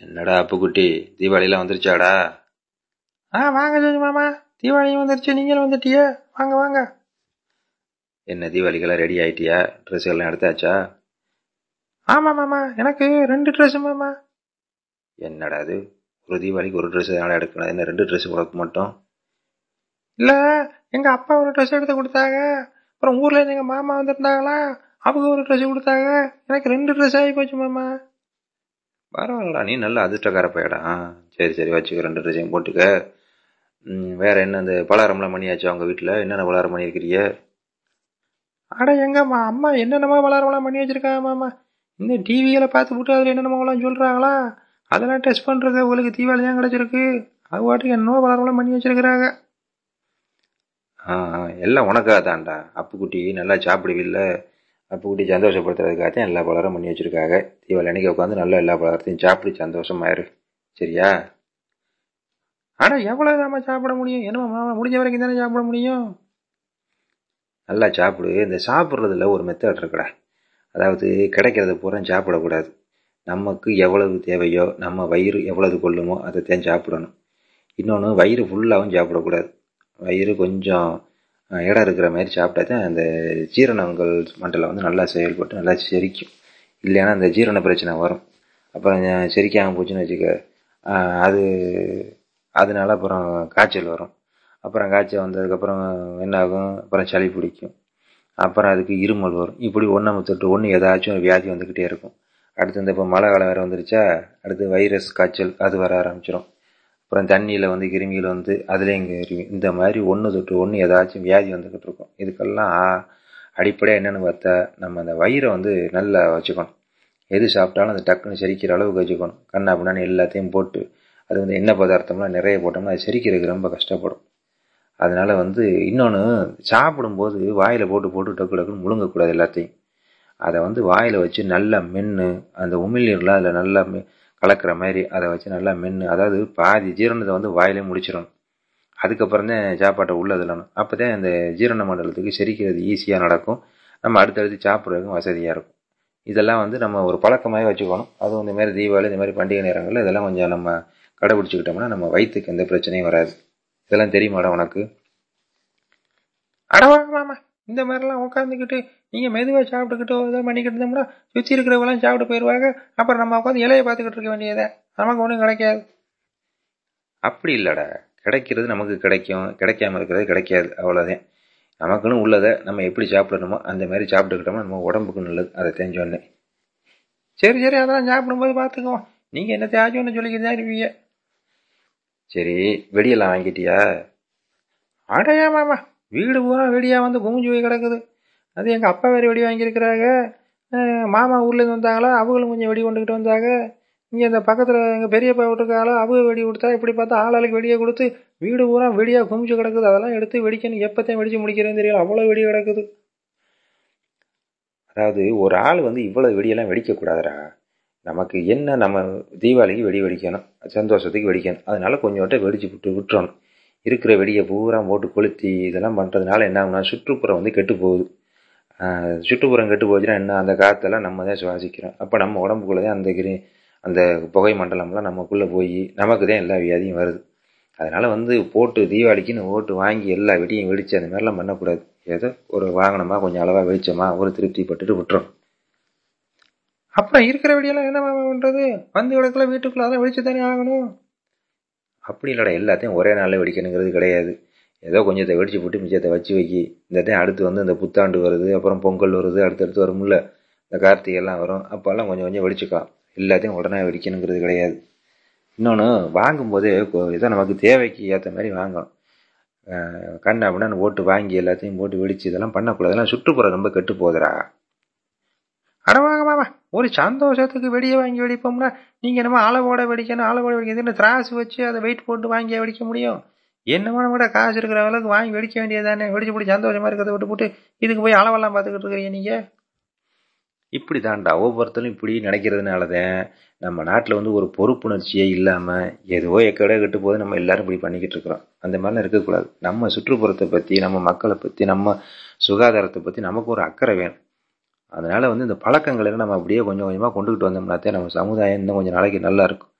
என்னடா அப்புக்குட்டி தீபாவளிலாம் வந்துருச்சாடா? ஆ வாங்க ஜோஜி மாமா. தீபாவளியும் வந்துருச்சு. நீங்களும் வந்துட்டிய. வாங்க வாங்க. என்ன தீபாவளிக்கெல்லாம் ரெடி ஆயிட்டியா? ட்ரெஸ் எல்லாம் எடுத்தாச்சா? ஆமா மாமா. எனக்கு ரெண்டு ட்ரெஸ் மாமா. என்னடா அது? ஒரு தீபாவளிக்கு ஒரு ட்ரெஸ் தானே எடுக்கணும் என்ன ரெண்டு ட்ரெஸ் கொடுக்க மாட்டோம்? இல்ல எங்க அப்பா ஒரு ட்ரெஸ் எடுத்து கொடுத்தாங்க. அப்புறம் ஊர்ல இருந்து எங்க மாமா வந்திருந்தாங்களா? அவங்க ஒரு ட்ரெஸ் கொடுத்தாங்க. எனக்கு ரெண்டு ட்ரெஸ் ஆகி போச்சு மாமா. பரவாயில்லடா நீ நல்ல அதிர்ஷ்டக்கார பையடா சரி சரி வச்சுக்க ரெண்டு ட்ரெஸ்ஸையும் போட்டுக்க. வேறு வேற என்ன இந்த பலாரம்லாம் பண்ணியாச்சு அவங்க வீட்டில் என்னென்ன பலாரம் பண்ணியிருக்கிறீ அட எங்கம்மா அம்மா என்னென்னமா வளரவெல்லாம் பண்ணி வச்சுருக்காங்கம்மா இந்த டிவியில் பார்த்து விட்டு அதில் என்னென்னமோலாம் சொல்கிறாங்களா அதெல்லாம் டெஸ்ட் பண்ணுறது உங்களுக்கு தீபாவளி தான் கிடச்சிருக்கு. அது பாட்டுக்கு என்னமோ வளரவெல்லாம் பண்ணி வச்சிருக்கிறாங்க. ஆ ஆ, எல்லாம் உனக்காக தான்டா அப்புக்குட்டி நல்லா சாப்பிடுவில்ல? அப்புக்குட்டி சந்தோஷப்படுத்துறதுக்காக தான் எல்லா பலரும் பண்ணி வச்சுருக்காங்க. தீபாவளி அன்னைக்கு உட்காந்து நல்லா எல்லா பலரத்தையும் சாப்பிட்டு சந்தோஷமாயிரு சரியா? அட எவ்வளவுதாம்மா சாப்பிட முடியும்? என்னமோ மாமா முடிஞ்ச வரைக்கும் தானே சாப்பிட முடியும்? நல்லா சாப்பிடு. இந்த சாப்பிட்றதுல ஒரு மெத்தட் இருக்குடா. அதாவது கிடைக்கிறத பூரா சாப்பிடக்கூடாது. நமக்கு எவ்வளவு தேவையோ நம்ம வயிறு எவ்வளவு கொள்ளுமோ அதை தான் சாப்பிடணும். இன்னொன்று வயிறு ஃபுல்லாகவும் சாப்பிடக்கூடாது. வயிறு கொஞ்சம் இடம் இருக்கிற மாதிரி சாப்பிட்டா தான் அந்த ஜீரணங்கள் மண்டலம் வந்து நல்லா செயல்பட்டு நல்லா செரிக்கும். இல்லைன்னா அந்த ஜீரண பிரச்சனை வரும். அப்புறம் செரிக்காமல் போச்சுன்னு வச்சுக்க அது அதனால அப்புறம் காய்ச்சல் வரும். அப்புறம் காய்ச்சல் வந்ததுக்கப்புறம் என்ன ஆகும் அப்புறம் சளி பிடிக்கும். அப்புறம் அதுக்கு இருமல் வரும். இப்படி ஒன்றை தொட்டு ஒன்று ஏதாச்சும் வியாதி வந்துக்கிட்டே இருக்கும். அடுத்து இந்த இப்போ மழை காலம் வேறு வந்துருச்சா அடுத்து வைரஸ் காய்ச்சல் அது வர ஆரம்பிச்சிடும் அப்புறம் தண்ணியில் வந்து கிருமிகள் வந்து அதுலேயும் கிருமி இந்த மாதிரி ஒன்று தொட்டு ஒன்று ஏதாச்சும் வியாதி வந்துக்கிட்டு இருக்கும். இதுக்கெல்லாம் அடிப்படையாக என்னென்னு பார்த்தா நம்ம அந்த வயிறை வந்து நல்லா வச்சுக்கணும். எது சாப்பிட்டாலும் அந்த டக்குன்னு செரிக்கிற அளவுக்கு வச்சுக்கணும். கண்ணா பின்னான்னு எல்லாத்தையும் போட்டு அது வந்து எண்ணெய் பதார்த்தம்லாம் நிறைய போட்டோம்னா அது செரிக்கிறதுக்கு ரொம்ப கஷ்டப்படும். அதனால் வந்து இன்னொன்று சாப்பிடும்போது வாயில் போட்டு போட்டு டக்கு டக்குன்னு முழுங்கக்கூடாது எல்லாத்தையும். அதை வந்து வாயில் வச்சு நல்லா மென்று அந்த உமிழ்நீர்லாம் அதில் நல்லா மெ- கலக்கிற மாதிரி அதை வச்சு நல்லா மென்று அதாவது பாதி ஜீரணத்தை வந்து வாயிலே முடிச்சிடணும் அதுக்கப்புறம் தான் சாப்பாட்டை உள்ளே தள்ளணும். அப்போ தான் இந்த ஜீரண மண்டலத்துக்கு செரிக்கிறது ஈஸியாக நடக்கும். நம்ம அடுத்தடுத்து சாப்பிட்றதுக்கும் வசதியாக இருக்கும். இதெல்லாம் வந்து நம்ம ஒரு பழக்கமாகவே வச்சுக்கணும். அதுவும் இந்த மாதிரி தீபாவளி இந்த மாதிரி பண்டிகை நேரங்களில் இதெல்லாம் கொஞ்சம் நம்ம கடைபிடிச்சிக்கிட்டோம்னா நம்ம வயிற்றுக்கு எந்த பிரச்சனையும் வராது. இதெல்லாம் தெரியுமாடா உனக்கு? அடவா மாமா இந்த மாதிரிலாம் உட்காந்துக்கிட்டு நீங்க மெதுவா சாப்பிட்டுக்கிட்டோ இதை பண்ணிக்கிட்டு இருந்தோம்னா சுத்தி இருக்கிறவங்களாம் சாப்பிட்டு போயிடுவாங்க அப்புறம் நம்ம உட்காந்து இலையை பார்த்துக்கிட்டு இருக்க வேண்டியதை. நமக்கு ஒன்றும் கிடைக்காது. அப்படி இல்லைடா. கிடைக்கிறது நமக்கு கிடைக்கும். கிடைக்காம இருக்கிறது கிடைக்காது. அவ்வளோதான் நமக்குன்னு உள்ளதை நம்ம எப்படி சாப்பிடணுமோ அந்த மாதிரி சாப்பிட்டுக்கிட்டோம்னா நம்ம உடம்புக்கு நல்லது. அதை தெரிஞ்சோன்னே சரி சரி. அதெல்லாம் சாப்பிடும்போது பார்த்துக்குவோம் நீங்க என்ன ஒன்று சொல்லிக்கிட்டு தான் இருப்பீங்க. சரி. வெடியெல்லாம் வாங்கிட்டியா? அடையா மாமா வீடு பூரா வெடியாக வந்து குமிஞ்சு போய் கிடக்குது. அது எங்கள் அப்பா வேற வெடி வாங்கியிருக்கிறாங்க. மாமா ஊர்லேருந்து வந்தாங்களா? அவங்களும் கொஞ்சம் வெடி கொண்டுக்கிட்டு வந்தாங்க. இங்கே இந்த பக்கத்தில் எங்கள் பெரியப்பா விட்டுருக்காங்களா அவங்க வெடி கொடுத்தா இப்படி பார்த்தா ஆளாளுக்கு வெடியை கொடுத்து வீடு பூரா வெடியாக குமிஞ்சு கிடக்குது. அதெல்லாம் எடுத்து வெடிக்கணும். எப்போத்தையும் வெடிச்சு முடிக்கிறேன்னு தெரியல. அவ்வளோ வெடி கிடக்குது. அதாவது ஒரு ஆள் வந்து இவ்வளோ வெடியெல்லாம் வெடிக்கக்கூடாதுடா நமக்கு என்ன நம்ம தீபாவளிக்கு வெடி வெடிக்கணும். சந்தோஷத்துக்கு வெடிக்கணும். அதனால கொஞ்சோட்ட வெடிச்சு விட்டு விட்டுறணும். இருக்கிற வெடியை பூரா போட்டு கொளுத்தி இதெல்லாம் பண்ணுறதுனால என்ன ஆகும்னா சுற்றுப்புறம் வந்து கெட்டு போகுது சுற்றுப்புறம் கெட்டு போச்சுன்னா என்ன? அந்த காற்றெல்லாம் நம்ம தான் சுவாசிக்கிறோம். அப்போ நம்ம உடம்புக்குள்ளே தான் அந்த கிரி அந்த புகை மண்டலம்லாம் நமக்குள்ளே போய் நமக்கு தான் எல்லா வியாதியும் வருது. அதனால் வந்து போட்டு தீபாவளிக்குன்னு ஓட்டு வாங்கி எல்லா வெடியும் வெடித்து அந்த மாதிரிலாம் பண்ணக்கூடாது. ஏதோ ஒரு வாங்கினோமா கொஞ்சம் அளவாக வெடிச்சோமா ஒரு திருப்தி பட்டுட்டு விட்டுறோம் அப்புறம் இருக்கிற வெடியெல்லாம் என்ன பண்ணுறது வந்து இடத்துல வீட்டுக்குள்ளே அதான் வெடிச்சு தானே ஆகணும். அப்படி இல்லைடா எல்லாத்தையும் ஒரே நாளில் வெடிக்கணுங்கிறது கிடையாது. ஏதோ கொஞ்சத்தை வெடிச்சு போட்டு மிச்சத்தை வச்சு வைக்கி இந்த டைம் அடுத்து வந்து இந்த புத்தாண்டு வருது அப்புறம் பொங்கல் வருது அடுத்தடுத்து வரும்ல இந்த கார்த்திகை எல்லாம் வரும் அப்போல்லாம் கொஞ்சம் கொஞ்சம் வெடிச்சுக்கலாம். எல்லாத்தையும் உடனே வெடிக்கணுங்கிறது கிடையாது. இன்னொன்று வாங்கும்போதே இதை நமக்கு தேவைக்கு ஏற்ற மாதிரி வாங்கணும். அஹ் கண்ணு அப்படின்னா ஓட்டு வாங்கி எல்லாத்தையும் போட்டு வெடிச்சு இதெல்லாம் பண்ணக்கூடாது. இதெல்லாம் சுற்றுப்புறம் ரொம்ப கெட்டு போகுதுடா. அட வாங்க மாமா ஒரு சந்தோஷத்துக்கு வெடியை வாங்கி வெடிப்போம்னா நீங்கள் என்னமோ அளவோட வெடிக்கணும் அளவோட வெடிக்கணும் திராசு வச்சு அதை வெயிட் போட்டு வாங்கி வெடிக்க முடியும். என்னமோ நம்ம காசு இருக்கிற அளவுக்கு வாங்கி வெடிக்க வேண்டியதானே வெடிச்சு போட்டு சந்தோஷமா இருக்கிறத விட்டு போட்டு இதுக்கு போய் அளவெல்லாம் பார்த்துக்கிட்டு இருக்கிறீங்க நீங்கள் இப்படி தான்டா ஒவ்வொருத்தரும் இப்படி நினைக்கிறதுனால தான் நம்ம நாட்டில் வந்து ஒரு பொறுப்புணர்ச்சியே இல்லாமல் ஏதோ எக்கடை கெட்டு போது நம்ம எல்லாரும் இப்படி பண்ணிக்கிட்டு இருக்கிறோம். அந்த மாதிரிலாம் இருக்கக்கூடாது. நம்ம சுற்றுப்புறத்தை பற்றி நம்ம மக்களை பற்றி நம்ம சுகாதாரத்தை பற்றி நமக்கு ஒரு அக்கறை வேணும். அதனால வந்து இந்த பழக்கங்களை நம்ம அப்படியே கொஞ்சம் கொஞ்சமாக கொண்டுகிட்டு வந்தோம்னா நம்ம சமுதாயம் இன்னும் கொஞ்சம் நாளைக்கு நல்லா இருக்கும்.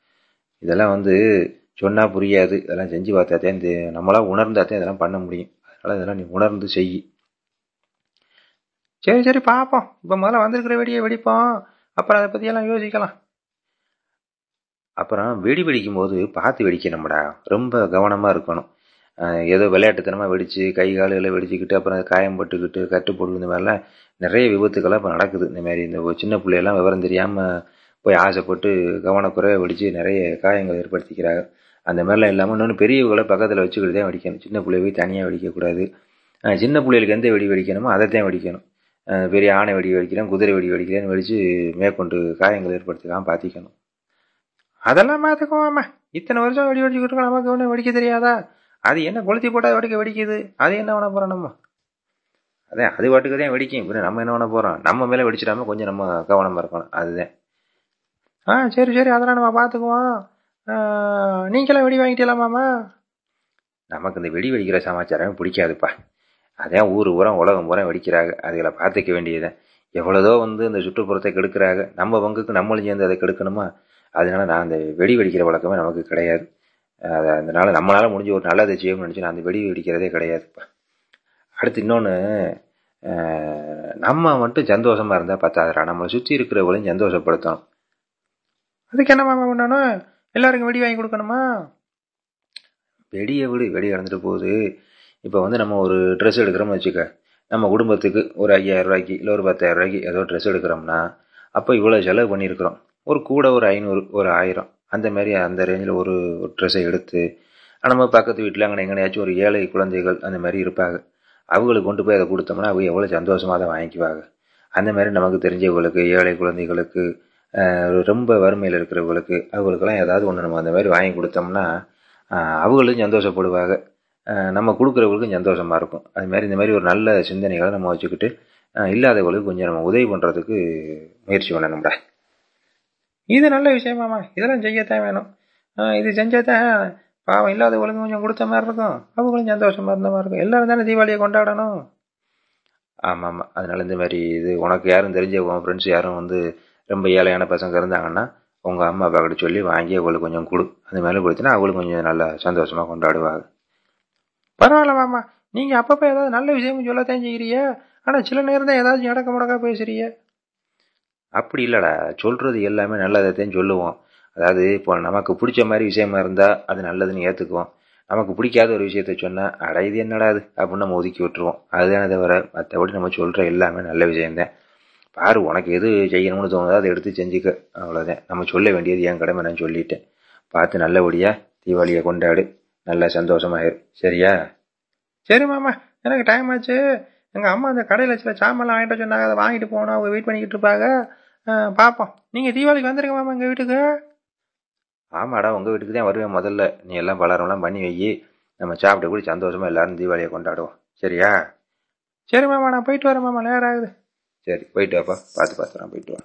இதெல்லாம் வந்து சொன்னால் புரியாது. இதெல்லாம் செஞ்சு பார்த்தாத்தே இந்த நம்மளா உணர்ந்தாத்தே இதெல்லாம் பண்ண முடியும். அதனால் இதெல்லாம் நீ உணர்ந்து செய். சரி சரி பார்ப்போம் இப்போ முதல்ல வந்திருக்கிற வெடியை வெடிப்போம். அப்புறம் அதை பற்றியெல்லாம் யோசிக்கலாம். அப்புறம் வெடி வெடிக்கும் போது பார்த்து வெடிக்கணும்டா. ரொம்ப கவனமாக இருக்கணும். ஏதோ விளையாட்டுத்தனமாக வெடித்து கை காலுகளை வெடிச்சுக்கிட்டு அப்புறம் அது காயம் பட்டுக்கிட்டு கட்டு போட்டு இந்த மாதிரிலாம் நிறைய விபத்துக்கள்லாம் இப்போ நடக்குது. இந்த மாதிரி இந்த சின்ன பிள்ளையெல்லாம் விவரம் தெரியாமல் போய் ஆசைப்பட்டு கவனக்குறைய வெடித்து நிறைய காயங்கள் ஏற்படுத்திக்கிறாங்க. அந்த மாதிரிலாம் இல்லாமல் இன்னொன்று பெரியவர்களை பக்கத்தில் வச்சுக்கிட்டு தான் வெடிக்கணும். சின்ன பிள்ளைய போய் தனியாக வெடிக்கக்கூடாது. சின்ன பிள்ளைகளுக்கு எந்த வெடி வெடிக்கணுமோ அதை தான் வெடிக்கணும் பெரிய ஆணை வெடி வெடிக்கிறேன் குதிரை வெடி வெடிக்கிறேன்னு வெடித்து மேற்கொண்டு காயங்கள் ஏற்படுத்திக்கலாம் பார்த்திக்கணும் அதெல்லாம் பார்த்துக்குவோம்மா இத்தனை வருஷம் வெடி வெடிச்சுக்கிட்டு நமக்கு ஒன்றும் வெடிக்க தெரியாதா? அது என்ன கொளுத்தி போட்டால் வெடிக்க வெடிக்குது? அது என்ன பண்ண போகிறோம் நம்ம? அதான் அது பாட்டுக்கு தான் வெடிக்கும். இப்போ நம்ம என்ன பண்ண போகிறோம் நம்ம மேலே வெடிச்சிடாம கொஞ்சம் நம்ம கவனமாக இருக்கணும் அதுதான். ஆ சரி சரி. அதெல்லாம் நம்ம பார்த்துக்குவோம். நீங்களாம் வெடி வாங்கிட்டீங்களாமாம்மா நமக்கு இந்த வெடி வெடிக்கிற சமாச்சாரமே பிடிக்காதுப்பா. அதான் ஊர் பூரா உலகம் பூரா வெடிக்கிறாங்க. அதுகளை பார்த்துக்க வேண்டியதுதான் எவ்வளோதோ வந்து இந்த சுற்றுப்புறத்தை கெடுக்கிறாங்க. நம்ம பங்குக்கு நம்மளும் சேர்ந்து அதை கெடுக்கணுமா? அதனால நான் அந்த வெடி வெடிக்கிற வழக்கமே நமக்கு கிடையாது. அதனால நம்மளால முடிஞ்ச ஒரு நல்லதை செய்யணும்னு நினச்சி நான் அந்த வெடி வெடிக்கிறதே கிடையாது. அடுத்து இன்னொன்று நம்ம மட்டும் சந்தோஷமாக இருந்தால் பத்தாதுடா. நம்மளை சுற்றி இருக்கிறவங்களையும் சந்தோஷப்படுத்தணும். அதுக்கு என்ன பண்ணணும்? எல்லாருக்கும் வெடி வாங்கி கொடுக்கணுமா? வெடியை விடு. வெடி இறந்துட்டு போகுது. இப்போ வந்து நம்ம ஒரு ட்ரெஸ் எடுக்கிறோம்னு வச்சுக்க. நம்ம குடும்பத்துக்கு ஒரு ஐயாயிரம் ரூபாய்க்கு இல்லை ஒரு பத்தாயிரம் ரூபாய்க்கு ஏதோ ட்ரெஸ் எடுக்கிறோம்னா அப்போ இவ்வளோ செலவு பண்ணியிருக்கிறோம். ஒரு கூட ஒரு ஐநூறு ஒரு ஆயிரம். அந்த மாதிரி அந்த ரேஞ்சில் ஒரு ட்ரெஸ்ஸை எடுத்து நம்ம பக்கத்து வீட்டில் அங்கே எங்கனையாச்சும் ஒரு ஏழை குழந்தைகள் அந்த மாதிரி இருப்பாங்க. அவங்களுக்கு கொண்டு போய் அதை கொடுத்தோம்னா அவங்க எவ்வளோ சந்தோஷமாக அதை வாங்கிக்குவாங்க. அந்த மாதிரி நமக்கு தெரிஞ்சவங்களுக்கு ஏழை குழந்தைகளுக்கு ரொம்ப வறுமையில் இருக்கிறவங்களுக்கு அவங்களுக்கெல்லாம் ஏதாவது ஒன்று நம்ம அந்த மாதிரி வாங்கி கொடுத்தோம்னா அவங்களும் சந்தோஷப்படுவாங்க. நம்ம கொடுக்குறவங்களுக்கும் சந்தோஷமாக இருக்கும். அது மாதிரி இந்த மாதிரி ஒரு நல்ல சிந்தனைகளை நம்ம வச்சுக்கிட்டு இல்லாதவர்களுக்கு இல்லாதவங்களுக்கு கொஞ்சம் நம்ம உதவி பண்ணுறதுக்கு முயற்சி பண்ணணும்டா இது நல்ல விஷயமாம்மா இதெல்லாம் செய்யத்தான் வேணும். இது செஞ்சாதான் பாவம் இல்லாதவங்களுக்கு கொஞ்சம் கொடுத்த மாதிரி இருக்கும். அவங்களும் சந்தோஷமா இருந்த மாதிரி இருக்கும். எல்லாரும் தானே தீபாவளியை கொண்டாடணும். ஆமாம் ஆமாம் அதனால இந்த மாதிரி இது உனக்கு யாரும் தெரிஞ்ச உன் ஃப்ரெண்ட்ஸ் யாரும் வந்து ரொம்ப ஏழையான பசங்க இருந்தாங்கன்னா உங்கள் அம்மா அப்பா கிட்ட சொல்லி வாங்கி அவங்களுக்கு கொஞ்சம் கொடு. அந்த மாதிரி கொடுத்தீங்கன்னா அவங்களுக்கு கொஞ்சம் நல்லா சந்தோஷமாக கொண்டாடுவாங்க. பரவாயில்ல மாமா. நீங்க அப்பப்போ ஏதாவது நல்ல விஷயம் சொல்லத்தான் செய்கிறீங்க ஆனா சில நேரம் தான் ஏதாச்சும் இடக்க முடக்கா பேசுறீங்க. அப்படி இல்லைடா. சொல்கிறது எல்லாமே நல்லதைத்தான் சொல்லுவோம். அதாவது இப்போ நமக்கு பிடிச்ச மாதிரி விஷயமா இருந்தால் அது நல்லதுன்னு ஏற்றுக்குவோம் நமக்கு பிடிக்காத ஒரு விஷயத்த சொன்னால் அட இது என்னடா அது அப்படின்னு நம்ம ஒதுக்கி விட்டுருவோம். அதுதானே தவிர மற்றபடி நம்ம சொல்கிற எல்லாமே நல்ல விஷயம்தான். பாரு உனக்கு எது செய்யணும்னு தோணுதோ அதை எடுத்து செஞ்சுக்க. அவ்வளோதான் நம்ம சொல்ல வேண்டியது என் கடமை நான் சொல்லிட்டேன். பார்த்து நல்லபடியாக தீபாவளியை கொண்டாடு. நல்லா சந்தோஷமாயிரு. சரியா? சரி மாமா. எனக்கு டைம் ஆச்சு. எங்கள் அம்மா அந்த கடையில் சில சாமான்லாம் வாங்கிட்டு சொன்னாங்க அதை வாங்கிட்டு போகணும். அவங்க வெயிட் பண்ணிக்கிட்டு இருப்பாங்க. பார்ப்போம் நீங்க தீபாவளிக்கு வந்துருங்க மாமா எங்க வீட்டுக்கு. ஆமாடா உங்கள் வீட்டுக்கு தான் வருவேன் முதல்ல. நீ எல்லாம் பலகாரம்லாம் பண்ணி வை. நம்ம சாப்பிட்டு கூட சந்தோஷமா எல்லாரும் தீபாவளியை கொண்டாடுவோம். சரியா? சரி மாமா நான் போயிட்டு வரேன் மாமா நேரம் ஆகுது. சரி போயிட்டு வாப்பா. பார்த்து பார்த்து நான் போயிட்டு வா